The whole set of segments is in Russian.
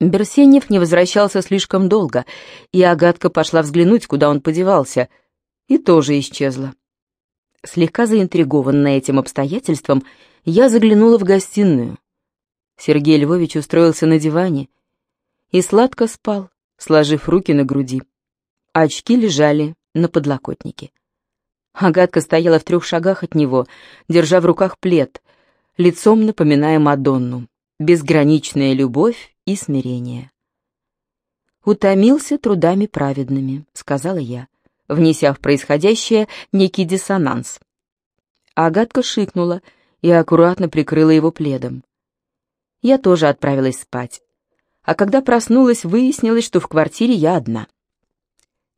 Берсенев не возвращался слишком долго, и Агатка пошла взглянуть, куда он подевался, и тоже исчезла. Слегка заинтригованная этим обстоятельством, я заглянула в гостиную. Сергей Львович устроился на диване и сладко спал, сложив руки на груди. Очки лежали на подлокотнике. Агатка стояла в трех шагах от него, держа в руках плед, лицом напоминая Мадонну. Безграничная любовь и смирение. «Утомился трудами праведными», — сказала я, внеся в происходящее некий диссонанс. Агатка шикнула и аккуратно прикрыла его пледом. Я тоже отправилась спать. А когда проснулась, выяснилось, что в квартире я одна.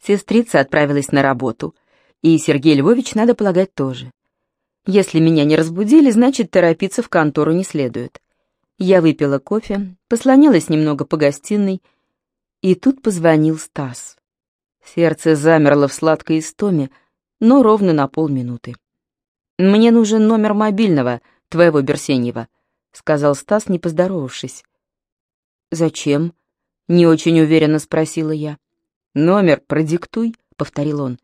Сестрица отправилась на работу, и Сергей Львович, надо полагать, тоже. Если меня не разбудили, значит, торопиться в контору не следует. Я выпила кофе, послонялась немного по гостиной, и тут позвонил Стас. Сердце замерло в сладкой истоме, но ровно на полминуты. «Мне нужен номер мобильного, твоего Берсеньева», — сказал Стас, не поздоровавшись. «Зачем?» — не очень уверенно спросила я. «Номер продиктуй», — повторил он.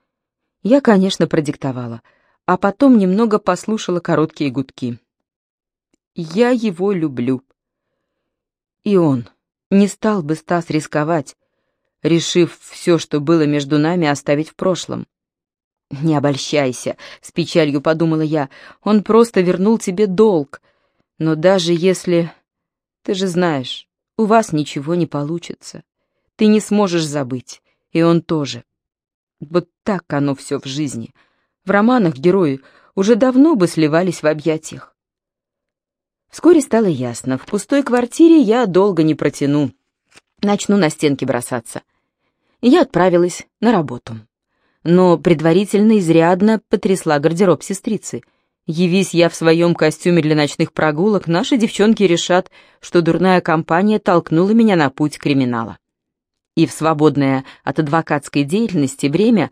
Я, конечно, продиктовала, а потом немного послушала короткие гудки. «Я его люблю», и он. Не стал бы Стас рисковать, решив все, что было между нами, оставить в прошлом. «Не обольщайся», — с печалью подумала я, — «он просто вернул тебе долг. Но даже если... Ты же знаешь, у вас ничего не получится. Ты не сможешь забыть, и он тоже. Вот так оно все в жизни. В романах герои уже давно бы сливались в объятиях. Вскоре стало ясно, в пустой квартире я долго не протяну. Начну на стенки бросаться. Я отправилась на работу. Но предварительно изрядно потрясла гардероб сестрицы. Явись я в своем костюме для ночных прогулок, наши девчонки решат, что дурная компания толкнула меня на путь криминала. И в свободное от адвокатской деятельности время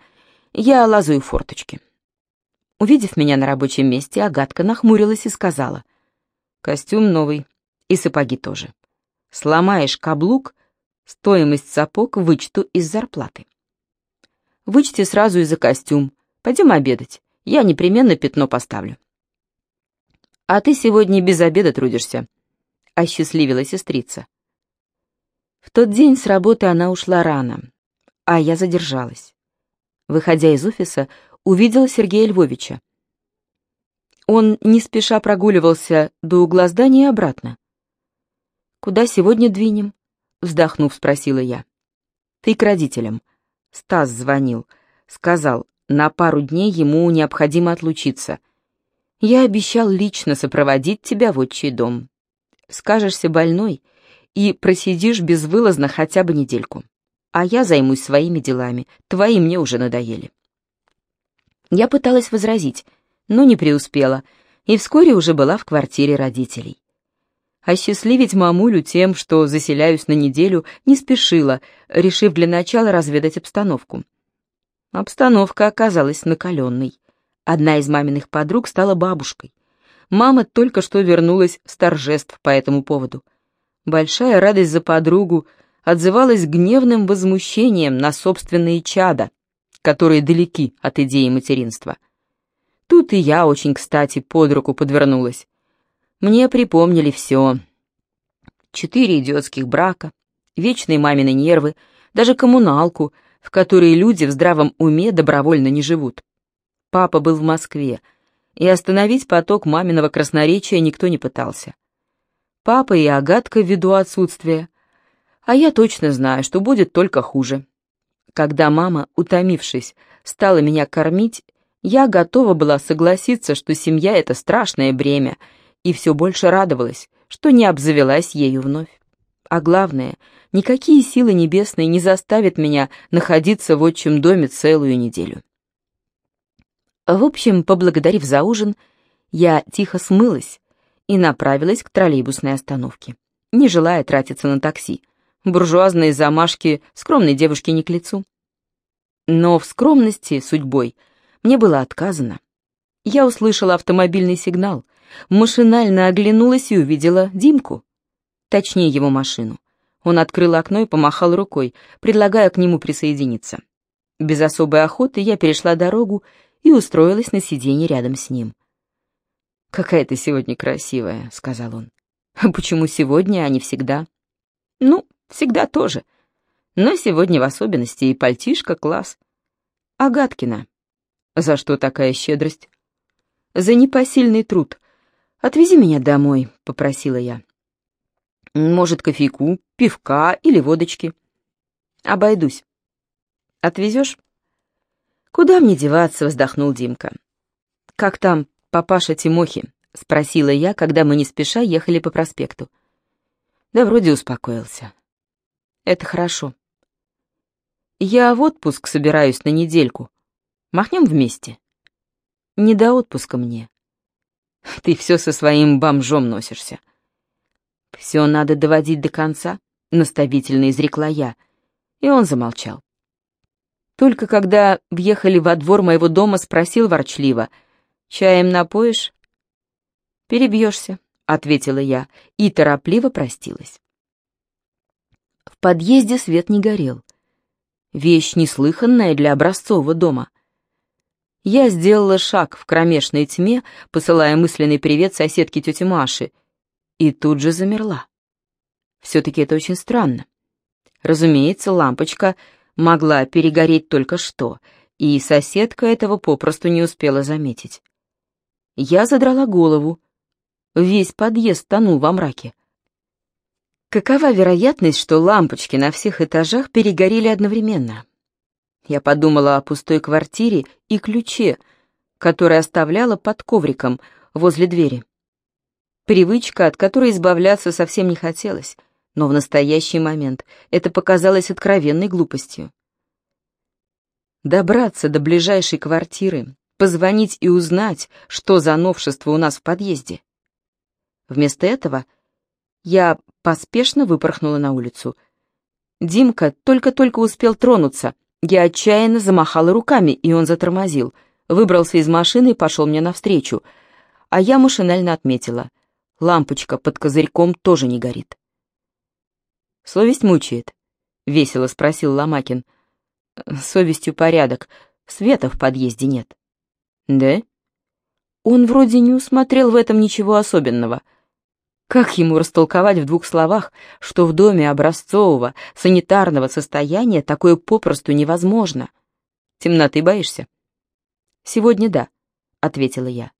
я лазаю форточки. Увидев меня на рабочем месте, Агатка нахмурилась и сказала — Костюм новый. И сапоги тоже. Сломаешь каблук, стоимость сапог вычту из зарплаты. Вычти сразу и за костюм. Пойдем обедать. Я непременно пятно поставлю. А ты сегодня без обеда трудишься, — осчастливила сестрица. В тот день с работы она ушла рано, а я задержалась. Выходя из офиса, увидела Сергея Львовича. Он не спеша прогуливался до угла здания и обратно. «Куда сегодня двинем?» — вздохнув, спросила я. «Ты к родителям». Стас звонил. Сказал, на пару дней ему необходимо отлучиться. Я обещал лично сопроводить тебя в отчий дом. Скажешься больной и просидишь безвылазно хотя бы недельку. А я займусь своими делами, твои мне уже надоели. Я пыталась возразить, но не преуспела, и вскоре уже была в квартире родителей. Осчастливить мамулю тем, что заселяюсь на неделю, не спешила, решив для начала разведать обстановку. Обстановка оказалась накаленной. Одна из маминых подруг стала бабушкой. Мама только что вернулась с торжеств по этому поводу. Большая радость за подругу отзывалась гневным возмущением на собственные чада, которые далеки от идеи материнства. Тут и я очень кстати под руку подвернулась. Мне припомнили все. Четыре идиотских брака, вечные мамины нервы, даже коммуналку, в которой люди в здравом уме добровольно не живут. Папа был в Москве, и остановить поток маминого красноречия никто не пытался. Папа и Агатка ввиду отсутствия. А я точно знаю, что будет только хуже. Когда мама, утомившись, стала меня кормить, я готова была согласиться, что семья — это страшное бремя, и все больше радовалась, что не обзавелась ею вновь. А главное, никакие силы небесные не заставят меня находиться в отчим доме целую неделю. В общем, поблагодарив за ужин, я тихо смылась и направилась к троллейбусной остановке, не желая тратиться на такси. Буржуазные замашки скромной девушке не к лицу. Но в скромности судьбой — мне было отказано. Я услышала автомобильный сигнал, машинально оглянулась и увидела Димку. Точнее, его машину. Он открыл окно и помахал рукой, предлагая к нему присоединиться. Без особой охоты я перешла дорогу и устроилась на сиденье рядом с ним. «Какая ты сегодня красивая», — сказал он. «А почему сегодня, а не всегда?» «Ну, всегда тоже. Но сегодня в особенности и пальтишка класс. Агаткина. За что такая щедрость?» «За непосильный труд. Отвези меня домой», — попросила я. Может, кофейку, пивка или водочки. Обойдусь. Отвезешь? Куда мне деваться, вздохнул Димка. Как там папаша Тимохи? Спросила я, когда мы не спеша ехали по проспекту. Да вроде успокоился. Это хорошо. Я в отпуск собираюсь на недельку. Махнем вместе. Не до отпуска мне. Ты все со своим бомжом носишься. «Все надо доводить до конца», — наставительно изрекла я, и он замолчал. Только когда въехали во двор моего дома, спросил ворчливо, «Чаем напоишь?» «Перебьешься», — ответила я, и торопливо простилась. В подъезде свет не горел. Вещь неслыханная для образцового дома. Я сделала шаг в кромешной тьме, посылая мысленный привет соседке тете Маше — и тут же замерла. Все-таки это очень странно. Разумеется, лампочка могла перегореть только что, и соседка этого попросту не успела заметить. Я задрала голову. Весь подъезд тонул во мраке. Какова вероятность, что лампочки на всех этажах перегорели одновременно? Я подумала о пустой квартире и ключе, который оставляла под ковриком возле двери. Привычка, от которой избавляться совсем не хотелось, но в настоящий момент это показалось откровенной глупостью. Добраться до ближайшей квартиры, позвонить и узнать, что за новшество у нас в подъезде. Вместо этого я поспешно выпорхнула на улицу. Димка только-только успел тронуться. Я отчаянно замахала руками, и он затормозил, выбрался из машины и пошел мне навстречу. А я машинально отметила — лампочка под козырьком тоже не горит. «Совесть мучает?» — весело спросил Ломакин. совестью порядок. Света в подъезде нет». «Да?» Он вроде не усмотрел в этом ничего особенного. Как ему растолковать в двух словах, что в доме образцового, санитарного состояния такое попросту невозможно? Темноты боишься? «Сегодня да», — ответила я.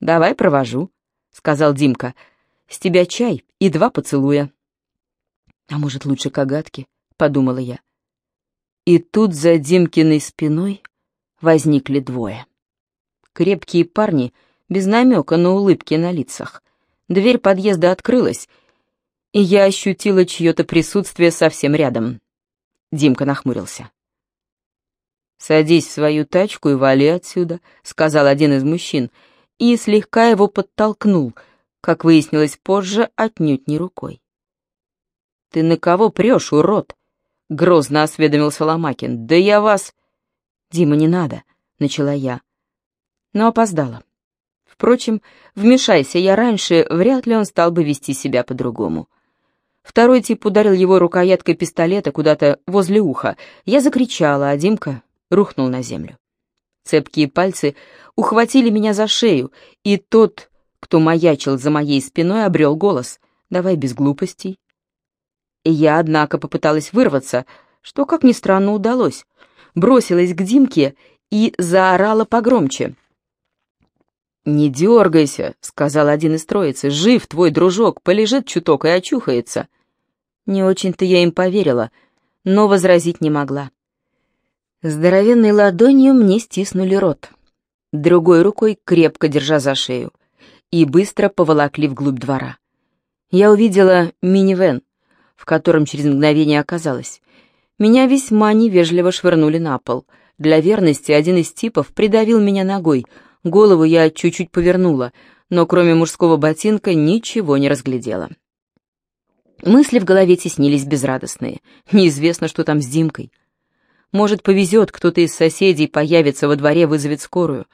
«Давай провожу», — сказал Димка. «С тебя чай и два поцелуя». «А может, лучше кагатки?» — подумала я. И тут за Димкиной спиной возникли двое. Крепкие парни, без намека на улыбки на лицах. Дверь подъезда открылась, и я ощутила чье-то присутствие совсем рядом. Димка нахмурился. «Садись в свою тачку и вали отсюда», — сказал один из мужчин, — и слегка его подтолкнул, как выяснилось позже, отнюдь не рукой. «Ты на кого прешь, урод?» — грозно осведомился Ломакин. «Да я вас...» «Дима, не надо», — начала я. Но опоздала. Впрочем, вмешайся я раньше, вряд ли он стал бы вести себя по-другому. Второй тип ударил его рукояткой пистолета куда-то возле уха. Я закричала, а Димка рухнул на землю. Цепкие пальцы ухватили меня за шею, и тот, кто маячил за моей спиной, обрел голос. «Давай без глупостей». Я, однако, попыталась вырваться, что, как ни странно, удалось. Бросилась к Димке и заорала погромче. «Не дергайся», — сказал один из троицы, — «жив твой дружок, полежит чуток и очухается». Не очень-то я им поверила, но возразить не могла. Здоровенной ладонью мне стиснули рот, другой рукой крепко держа за шею, и быстро поволокли вглубь двора. Я увидела минивэн, в котором через мгновение оказалось. Меня весьма невежливо швырнули на пол. Для верности один из типов придавил меня ногой. Голову я чуть-чуть повернула, но кроме мужского ботинка ничего не разглядела. Мысли в голове теснились безрадостные. Неизвестно, что там с Димкой. Может, повезет, кто-то из соседей появится во дворе, вызовет скорую.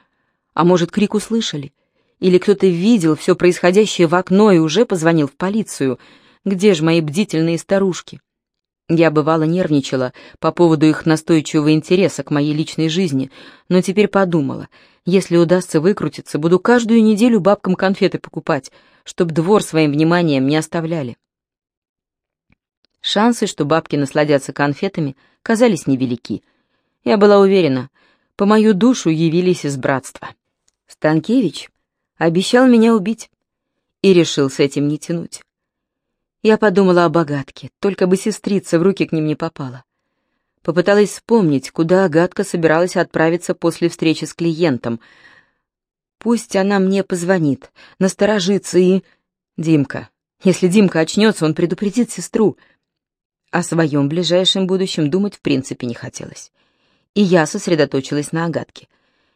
А может, крик услышали? Или кто-то видел все происходящее в окно и уже позвонил в полицию. Где же мои бдительные старушки? Я бывало нервничала по поводу их настойчивого интереса к моей личной жизни, но теперь подумала, если удастся выкрутиться, буду каждую неделю бабкам конфеты покупать, чтоб двор своим вниманием не оставляли. Шансы, что бабки насладятся конфетами, казались невелики. Я была уверена, по мою душу явились из братства. Станкевич обещал меня убить и решил с этим не тянуть. Я подумала о богатке, только бы сестрица в руки к ним не попала. Попыталась вспомнить, куда Агатка собиралась отправиться после встречи с клиентом. Пусть она мне позвонит, насторожится и... Димка. Если Димка очнется, он предупредит сестру. О своем ближайшем будущем думать в принципе не хотелось. И я сосредоточилась на Агатке.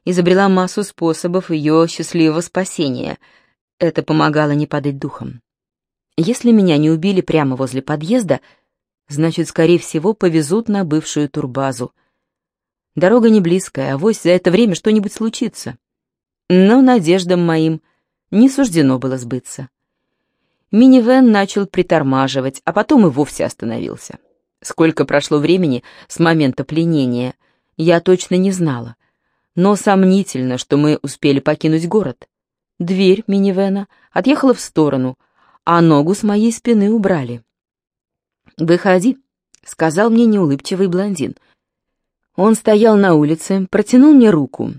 Изобрела массу способов ее счастливого спасения. Это помогало не падать духом. Если меня не убили прямо возле подъезда, значит, скорее всего, повезут на бывшую турбазу. Дорога не близкая, а вось за это время что-нибудь случится. Но надеждам моим не суждено было сбыться. Минивэн начал притормаживать, а потом и вовсе остановился. Сколько прошло времени с момента пленения, я точно не знала. Но сомнительно, что мы успели покинуть город. Дверь минивэна отъехала в сторону — а ногу с моей спины убрали. «Выходи», — сказал мне неулыбчивый блондин. Он стоял на улице, протянул мне руку.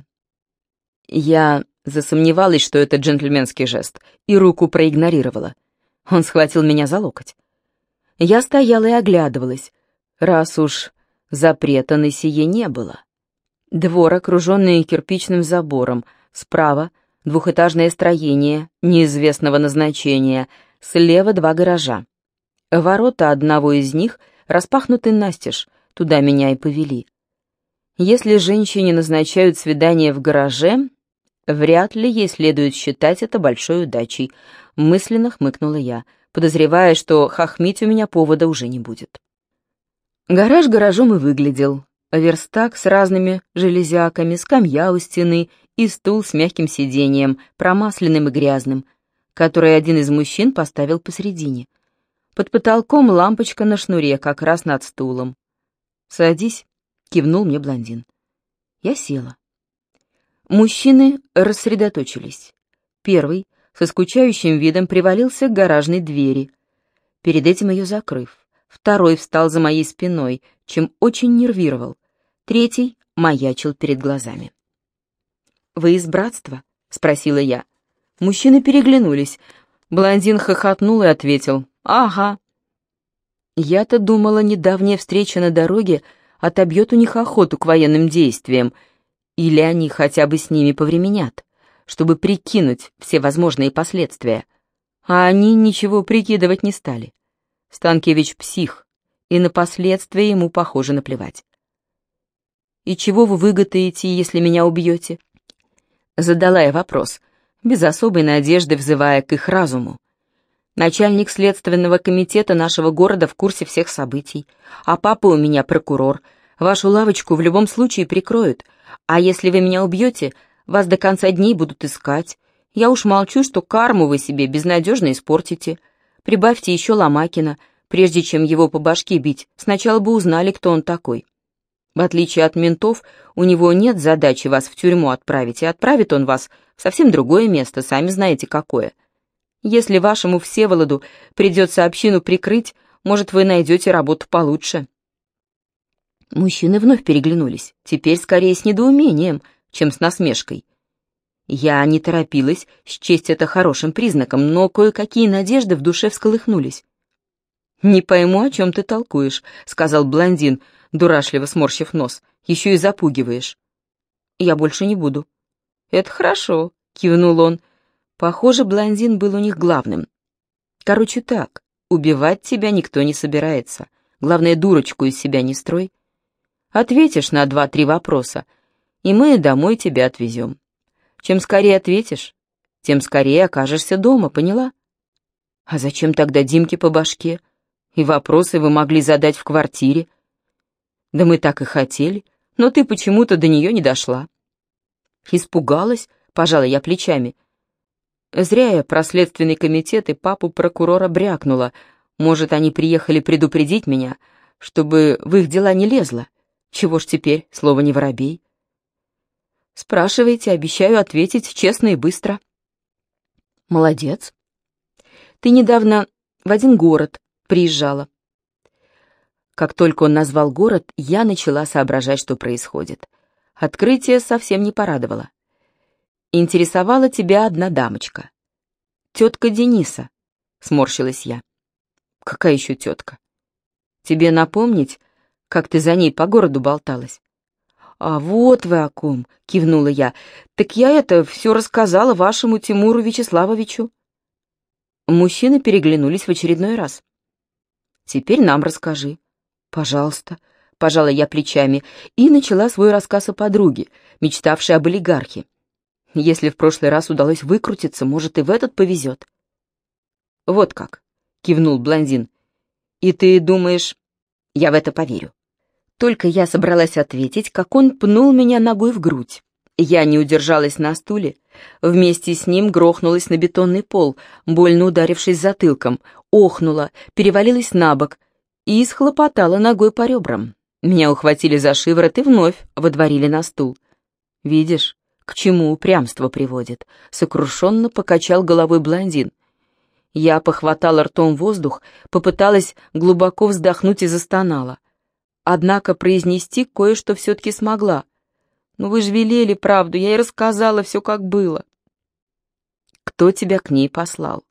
Я засомневалась, что это джентльменский жест, и руку проигнорировала. Он схватил меня за локоть. Я стояла и оглядывалась, раз уж запрета на сие не было. Двор, окруженный кирпичным забором, справа — двухэтажное строение неизвестного назначения — Слева два гаража. Ворота одного из них распахнуты настежь, туда меня и повели. Если женщине назначают свидание в гараже, вряд ли ей следует считать это большой удачей, мысленно хмыкнула я, подозревая, что хохмить у меня повода уже не будет. Гараж гаражом и выглядел. Верстак с разными железяками, скамья у стены и стул с мягким сиденьем, промасленным и грязным, который один из мужчин поставил посредине. Под потолком лампочка на шнуре, как раз над стулом. «Садись», — кивнул мне блондин. Я села. Мужчины рассредоточились. Первый, со скучающим видом, привалился к гаражной двери, перед этим ее закрыв. Второй встал за моей спиной, чем очень нервировал. Третий маячил перед глазами. «Вы из братства?» — спросила я. Мужчины переглянулись. Блондин хохотнул и ответил «Ага». Я-то думала, недавняя встреча на дороге отобьет у них охоту к военным действиям, или они хотя бы с ними повременят, чтобы прикинуть все возможные последствия. А они ничего прикидывать не стали. Станкевич псих, и на последствия ему, похоже, наплевать. «И чего вы выгодаете, если меня убьете?» Задала я вопрос — без особой надежды взывая к их разуму. Начальник следственного комитета нашего города в курсе всех событий, а папа у меня прокурор. Вашу лавочку в любом случае прикроют, а если вы меня убьете, вас до конца дней будут искать. Я уж молчу, что карму вы себе безнадежно испортите. Прибавьте еще Ломакина, прежде чем его по башке бить, сначала бы узнали, кто он такой. В отличие от ментов, у него нет задачи вас в тюрьму отправить, и отправит он вас в совсем другое место, сами знаете какое. Если вашему Всеволоду придется общину прикрыть, может, вы найдете работу получше». Мужчины вновь переглянулись, теперь скорее с недоумением, чем с насмешкой. Я не торопилась счесть это хорошим признаком, но кое-какие надежды в душе всколыхнулись. «Не пойму, о чем ты толкуешь», — сказал блондин, дурашливо сморщив нос. «Еще и запугиваешь». «Я больше не буду». «Это хорошо», — кивнул он. Похоже, блондин был у них главным. «Короче так, убивать тебя никто не собирается. Главное, дурочку из себя не строй. Ответишь на два-три вопроса, и мы домой тебя отвезем. Чем скорее ответишь, тем скорее окажешься дома, поняла? А зачем тогда Димке по башке? И вопросы вы могли задать в квартире. Да мы так и хотели, но ты почему-то до нее не дошла. Испугалась, пожала я плечами. Зря я про следственный комитет и папу прокурора брякнула. Может, они приехали предупредить меня, чтобы в их дела не лезло. Чего ж теперь, слово не воробей? Спрашивайте, обещаю ответить честно и быстро. Молодец. Ты недавно в один город приезжала. Как только он назвал город, я начала соображать, что происходит. Открытие совсем не порадовало. Интересовала тебя одна дамочка. Тетка Дениса, сморщилась я. Какая еще тетка? Тебе напомнить, как ты за ней по городу болталась? «А вот вы о ком!» — кивнула я. «Так я это все рассказала вашему Тимуру Вячеславовичу». Мужчины переглянулись в очередной раз. «Теперь нам расскажи». «Пожалуйста», — пожала я плечами и начала свой рассказ о подруге, мечтавшей об олигархе. Если в прошлый раз удалось выкрутиться, может, и в этот повезет. «Вот как», — кивнул блондин. «И ты думаешь, я в это поверю?» Только я собралась ответить, как он пнул меня ногой в грудь. Я не удержалась на стуле. Вместе с ним грохнулась на бетонный пол, больно ударившись затылком, охнула, перевалилась на бок и схлопотала ногой по ребрам. Меня ухватили за шиворот и вновь водворили на стул. «Видишь, к чему упрямство приводит?» — сокрушенно покачал головой блондин. Я похватала ртом воздух, попыталась глубоко вздохнуть и застонала. Однако произнести кое-что все-таки смогла. «Ну вы же велели правду, я и рассказала все, как было». «Кто тебя к ней послал?»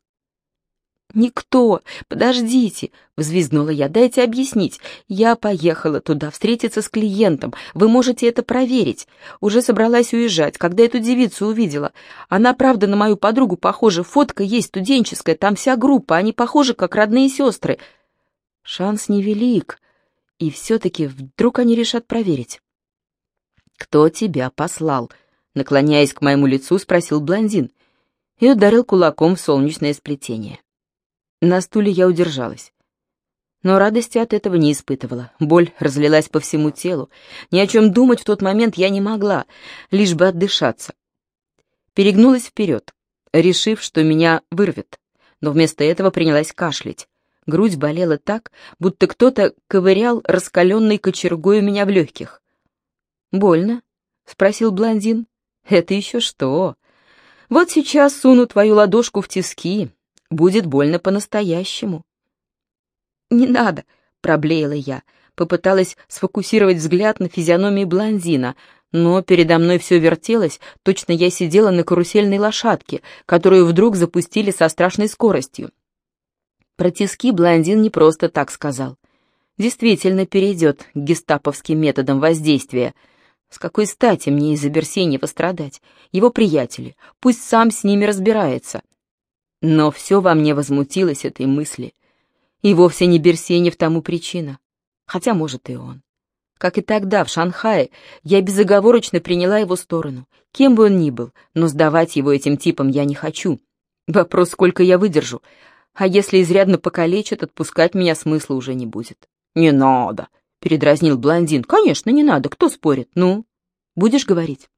«Никто! Подождите!» — взвизгнула я. «Дайте объяснить. Я поехала туда встретиться с клиентом. Вы можете это проверить. Уже собралась уезжать, когда эту девицу увидела. Она, правда, на мою подругу похожа. Фотка есть студенческая, там вся группа. Они похожи, как родные сестры. Шанс невелик. И все-таки вдруг они решат проверить. «Кто тебя послал?» Наклоняясь к моему лицу, спросил блондин и ударил кулаком в солнечное сплетение. На стуле я удержалась. Но радости от этого не испытывала. Боль разлилась по всему телу. Ни о чем думать в тот момент я не могла, лишь бы отдышаться. Перегнулась вперед, решив, что меня вырвет, но вместо этого принялась кашлять. Грудь болела так, будто кто-то ковырял раскаленной кочергой у меня в легких. «Больно?» — спросил блондин. «Это еще что? Вот сейчас суну твою ладошку в тиски. Будет больно по-настоящему». «Не надо», — проблеяла я. Попыталась сфокусировать взгляд на физиономии блондина, но передо мной все вертелось, точно я сидела на карусельной лошадке, которую вдруг запустили со страшной скоростью. Про тиски блондин не просто так сказал. Действительно перейдет к гестаповским методам воздействия. С какой стати мне из-за Берсенева страдать? Его приятели, пусть сам с ними разбирается. Но все во мне возмутилось этой мысли. И вовсе не Берсенев тому причина. Хотя, может, и он. Как и тогда, в Шанхае, я безоговорочно приняла его сторону. Кем бы он ни был, но сдавать его этим типам я не хочу. Вопрос, сколько я выдержу, а если изрядно покалечат, отпускать меня смысла уже не будет. «Не надо», — передразнил блондин. «Конечно, не надо, кто спорит? Ну, будешь говорить?»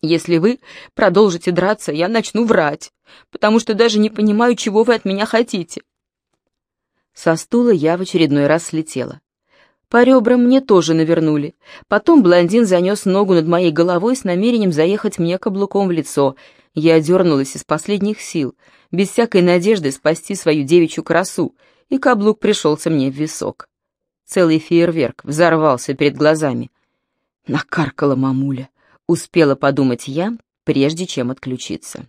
«Если вы продолжите драться, я начну врать, потому что даже не понимаю, чего вы от меня хотите». Со стула я в очередной раз слетела. По ребрам мне тоже навернули. Потом блондин занес ногу над моей головой с намерением заехать мне каблуком в лицо. Я дернулась из последних сил — без всякой надежды спасти свою девичью красу, и каблук пришелся мне в висок. Целый фейерверк взорвался перед глазами. Накаркала мамуля, успела подумать я, прежде чем отключиться.